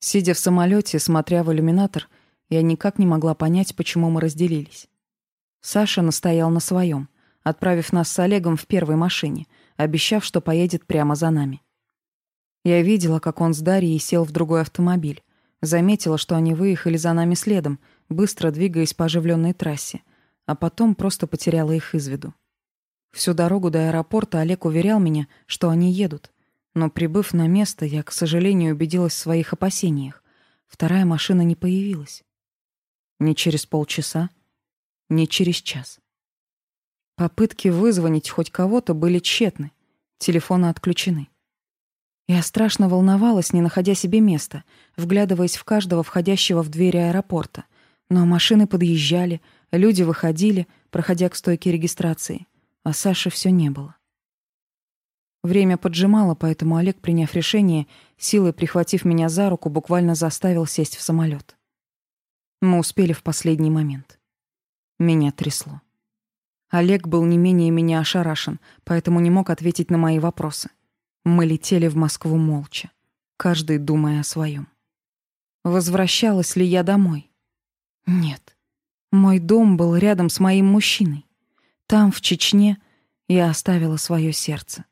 Сидя в самолете, смотря в иллюминатор, я никак не могла понять, почему мы разделились. Саша настоял на своем, отправив нас с Олегом в первой машине, обещав, что поедет прямо за нами. Я видела, как он с Дарьей сел в другой автомобиль, заметила, что они выехали за нами следом, быстро двигаясь по оживленной трассе, а потом просто потеряла их из виду. Всю дорогу до аэропорта Олег уверял меня, что они едут, но прибыв на место, я, к сожалению, убедилась в своих опасениях. Вторая машина не появилась. Ни через полчаса, ни через час. Попытки вызвонить хоть кого-то были тщетны. Телефоны отключены. Я страшно волновалась, не находя себе места, вглядываясь в каждого входящего в двери аэропорта. Но машины подъезжали, люди выходили, проходя к стойке регистрации, а Саши все не было. Время поджимало, поэтому Олег, приняв решение, силой прихватив меня за руку, буквально заставил сесть в самолет. Мы успели в последний момент. Меня трясло. Олег был не менее меня ошарашен, поэтому не мог ответить на мои вопросы. Мы летели в Москву молча, каждый думая о своем. Возвращалась ли я домой? Нет. Мой дом был рядом с моим мужчиной. Там, в Чечне, я оставила свое сердце.